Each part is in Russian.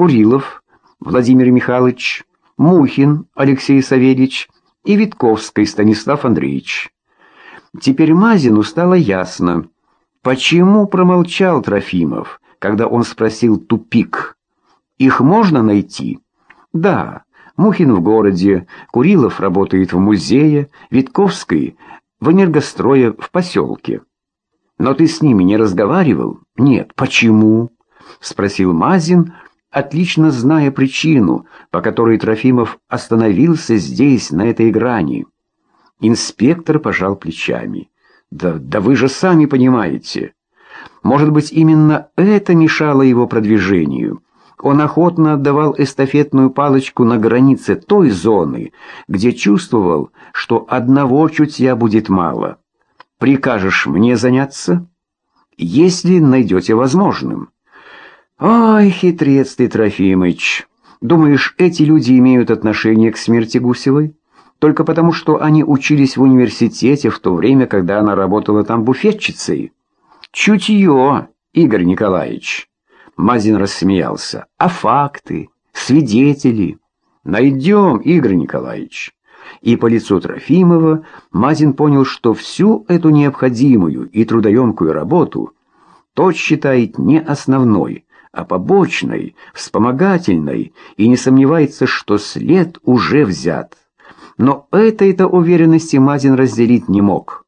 Курилов Владимир Михайлович, Мухин Алексей Савельевич и Витковский Станислав Андреевич. Теперь Мазину стало ясно, почему промолчал Трофимов, когда он спросил тупик. Их можно найти? Да, Мухин в городе, Курилов работает в музее, Витковский в энергострое в поселке. Но ты с ними не разговаривал? Нет. Почему? Спросил Мазин, отлично зная причину, по которой Трофимов остановился здесь, на этой грани. Инспектор пожал плечами. «Да, да вы же сами понимаете. Может быть, именно это мешало его продвижению. Он охотно отдавал эстафетную палочку на границе той зоны, где чувствовал, что одного чутья будет мало. Прикажешь мне заняться? Если найдете возможным». «Ой, хитрец ты, Трофимыч! Думаешь, эти люди имеют отношение к смерти Гусевой? Только потому, что они учились в университете в то время, когда она работала там буфетчицей?» «Чутье, Игорь Николаевич!» Мазин рассмеялся. «А факты? Свидетели?» «Найдем, Игорь Николаевич!» И по лицу Трофимова Мазин понял, что всю эту необходимую и трудоемкую работу тот считает не основной, а побочной, вспомогательной, и не сомневается, что след уже взят. Но этой-то уверенности Мазин разделить не мог.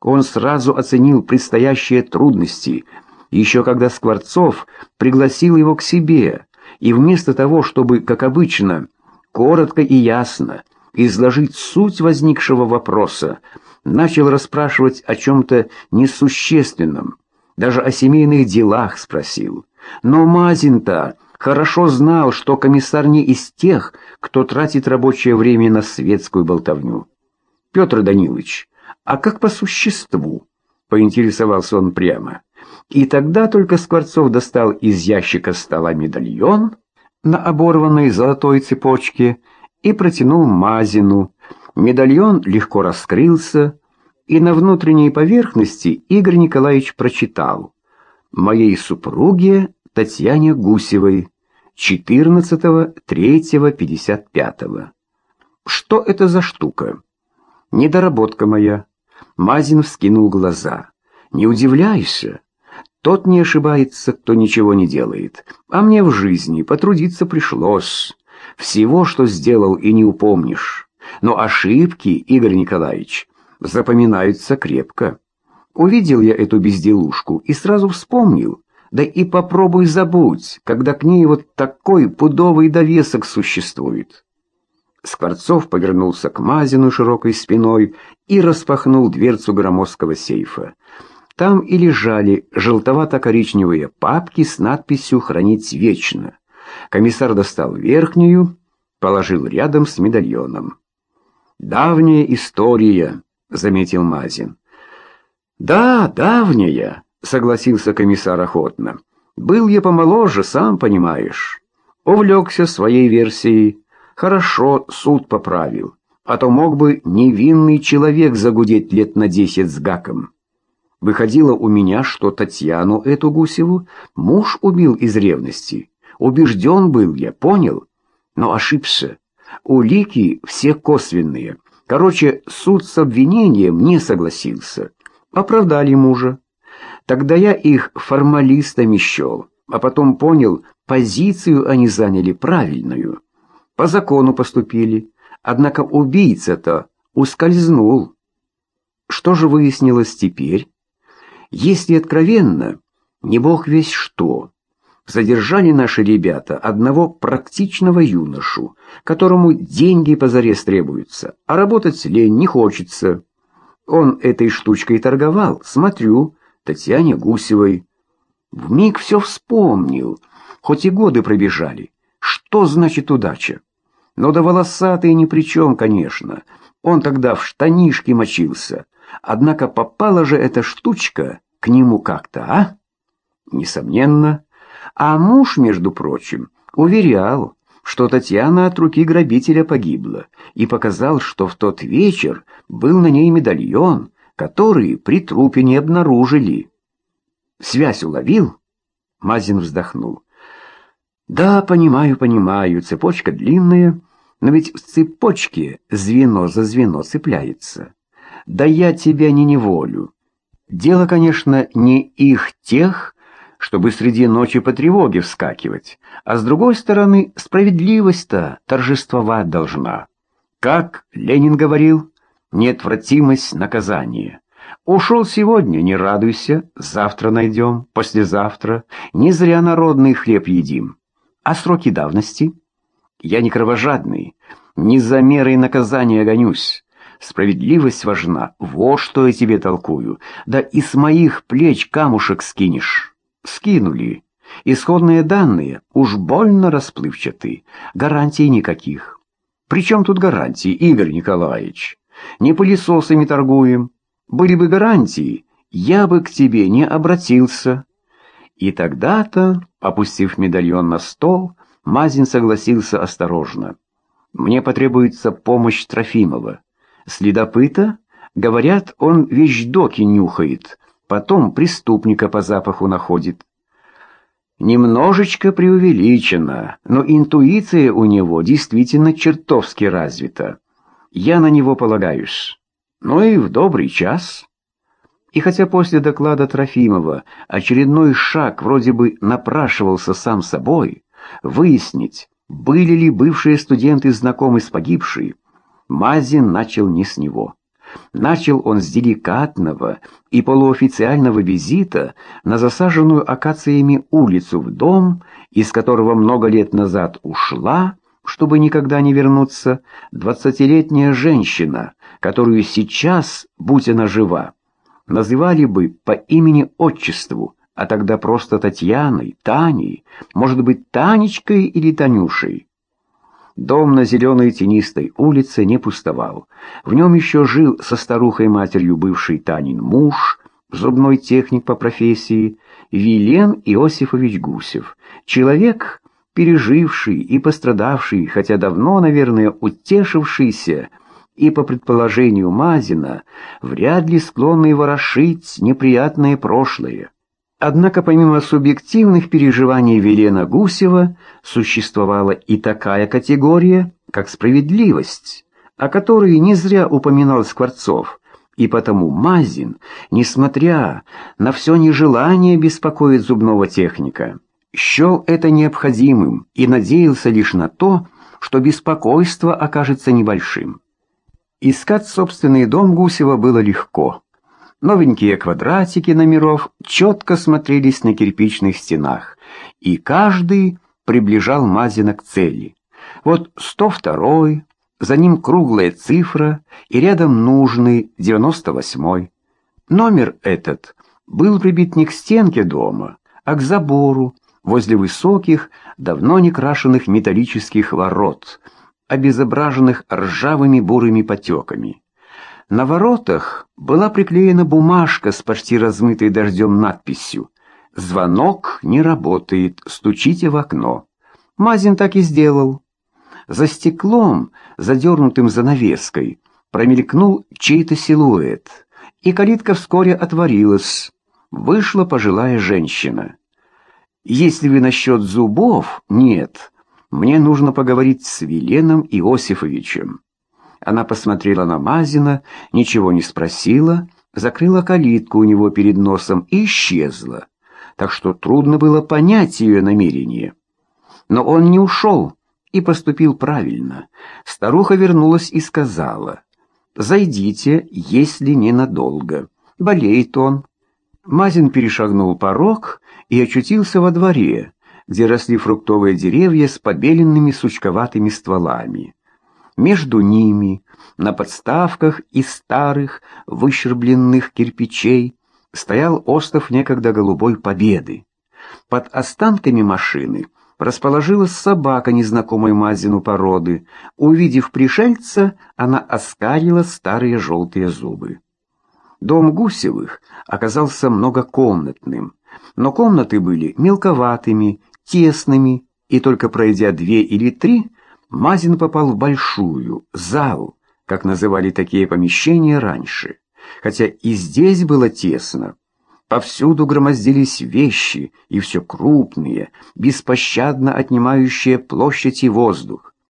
Он сразу оценил предстоящие трудности, еще когда Скворцов пригласил его к себе, и вместо того, чтобы, как обычно, коротко и ясно изложить суть возникшего вопроса, начал расспрашивать о чем-то несущественном, даже о семейных делах спросил. Но Мазин-то хорошо знал, что комиссар не из тех, кто тратит рабочее время на светскую болтовню. «Петр Данилович, а как по существу?» — поинтересовался он прямо. И тогда только Скворцов достал из ящика стола медальон на оборванной золотой цепочке и протянул Мазину. Медальон легко раскрылся, и на внутренней поверхности Игорь Николаевич прочитал «Моей супруге Татьяне Гусевой, 14.03.55. Что это за штука? Недоработка моя. Мазин вскинул глаза. Не удивляйся. Тот не ошибается, кто ничего не делает. А мне в жизни потрудиться пришлось. Всего, что сделал, и не упомнишь. Но ошибки, Игорь Николаевич, запоминаются крепко. Увидел я эту безделушку и сразу вспомнил, да и попробуй забудь, когда к ней вот такой пудовый довесок существует. Скворцов повернулся к Мазину широкой спиной и распахнул дверцу громоздкого сейфа. Там и лежали желтовато-коричневые папки с надписью «Хранить вечно». Комиссар достал верхнюю, положил рядом с медальоном. «Давняя история», — заметил Мазин. «Да, давняя», — согласился комиссар охотно. «Был я помоложе, сам понимаешь. Увлекся своей версией. Хорошо суд поправил, а то мог бы невинный человек загудеть лет на десять с гаком. Выходило у меня, что Татьяну эту Гусеву муж убил из ревности. Убежден был я, понял? Но ошибся. Улики все косвенные. Короче, суд с обвинением не согласился. Оправдали мужа. Тогда я их формалистами счел, а потом понял, позицию они заняли правильную. По закону поступили, однако убийца-то ускользнул. Что же выяснилось теперь? Если откровенно, не бог весь что. Задержали наши ребята одного практичного юношу, которому деньги позарез требуются, а работать лень не хочется. Он этой штучкой торговал, смотрю, Татьяне Гусевой. Вмиг все вспомнил, хоть и годы пробежали. Что значит удача? Но да волосатый ни при чем, конечно. Он тогда в штанишки мочился. Однако попала же эта штучка к нему как-то, а? Несомненно. А муж, между прочим, уверял, что Татьяна от руки грабителя погибла, и показал, что в тот вечер был на ней медальон, которые при трупе не обнаружили. Связь уловил? Мазин вздохнул. Да, понимаю, понимаю, цепочка длинная, но ведь в цепочке звено за звено цепляется. Да я тебя не неволю. Дело, конечно, не их тех, чтобы среди ночи по тревоге вскакивать, а с другой стороны, справедливость-то торжествовать должна. Как Ленин говорил, неотвратимость наказания. Ушел сегодня, не радуйся, завтра найдем, послезавтра. Не зря народный хлеб едим. А сроки давности? Я не кровожадный, не за мерой наказания гонюсь. Справедливость важна, вот что я тебе толкую. Да и с моих плеч камушек скинешь. Скинули. Исходные данные уж больно расплывчаты, гарантий никаких. Причем тут гарантии, Игорь Николаевич? Не пылесосами торгуем. Были бы гарантии, я бы к тебе не обратился. И тогда-то, опустив медальон на стол, Мазин согласился осторожно. «Мне потребуется помощь Трофимова. Следопыта? Говорят, он вещдоки нюхает, потом преступника по запаху находит. Немножечко преувеличено, но интуиция у него действительно чертовски развита. Я на него полагаюсь. Ну и в добрый час». И хотя после доклада Трофимова очередной шаг вроде бы напрашивался сам собой, выяснить, были ли бывшие студенты знакомы с погибшей, Мазин начал не с него. Начал он с деликатного и полуофициального визита на засаженную акациями улицу в дом, из которого много лет назад ушла, чтобы никогда не вернуться, двадцатилетняя женщина, которую сейчас, будь она жива, называли бы по имени-отчеству, а тогда просто Татьяной, Таней, может быть, Танечкой или Танюшей. Дом на зеленой тенистой улице не пустовал. В нем еще жил со старухой-матерью бывший Танин муж, зубной техник по профессии, Вилен Иосифович Гусев, человек, переживший и пострадавший, хотя давно, наверное, утешившийся, и, по предположению Мазина, вряд ли склонный ворошить неприятное прошлое. Однако помимо субъективных переживаний Велена Гусева существовала и такая категория, как справедливость, о которой не зря упоминал Скворцов, и потому Мазин, несмотря на все нежелание беспокоить зубного техника, счел это необходимым и надеялся лишь на то, что беспокойство окажется небольшим. Искать собственный дом Гусева было легко. Новенькие квадратики номеров четко смотрелись на кирпичных стенах, и каждый приближал Мазина к цели. Вот 102-й, за ним круглая цифра и рядом нужный 98-й. Номер этот был прибит не к стенке дома, а к забору возле высоких, давно не крашенных металлических ворот, обезображенных ржавыми бурыми потеками. На воротах была приклеена бумажка с почти размытой дождем надписью «Звонок не работает, стучите в окно». Мазин так и сделал. За стеклом, задернутым занавеской, промелькнул чей-то силуэт, и калитка вскоре отворилась. Вышла пожилая женщина. «Если вы насчет зубов, нет. Мне нужно поговорить с Веленом Иосифовичем». Она посмотрела на Мазина, ничего не спросила, закрыла калитку у него перед носом и исчезла, так что трудно было понять ее намерение. Но он не ушел и поступил правильно. Старуха вернулась и сказала, «Зайдите, если ненадолго. Болеет он». Мазин перешагнул порог и очутился во дворе, где росли фруктовые деревья с побеленными сучковатыми стволами. Между ними, на подставках из старых, выщербленных кирпичей, стоял остров некогда голубой победы. Под останками машины расположилась собака незнакомой Мазину породы. Увидев пришельца, она оскалила старые желтые зубы. Дом Гусевых оказался многокомнатным, но комнаты были мелковатыми, тесными, и только пройдя две или три, Мазин попал в большую, зал, как называли такие помещения раньше. Хотя и здесь было тесно. Повсюду громоздились вещи, и все крупные, беспощадно отнимающие площадь и воздух.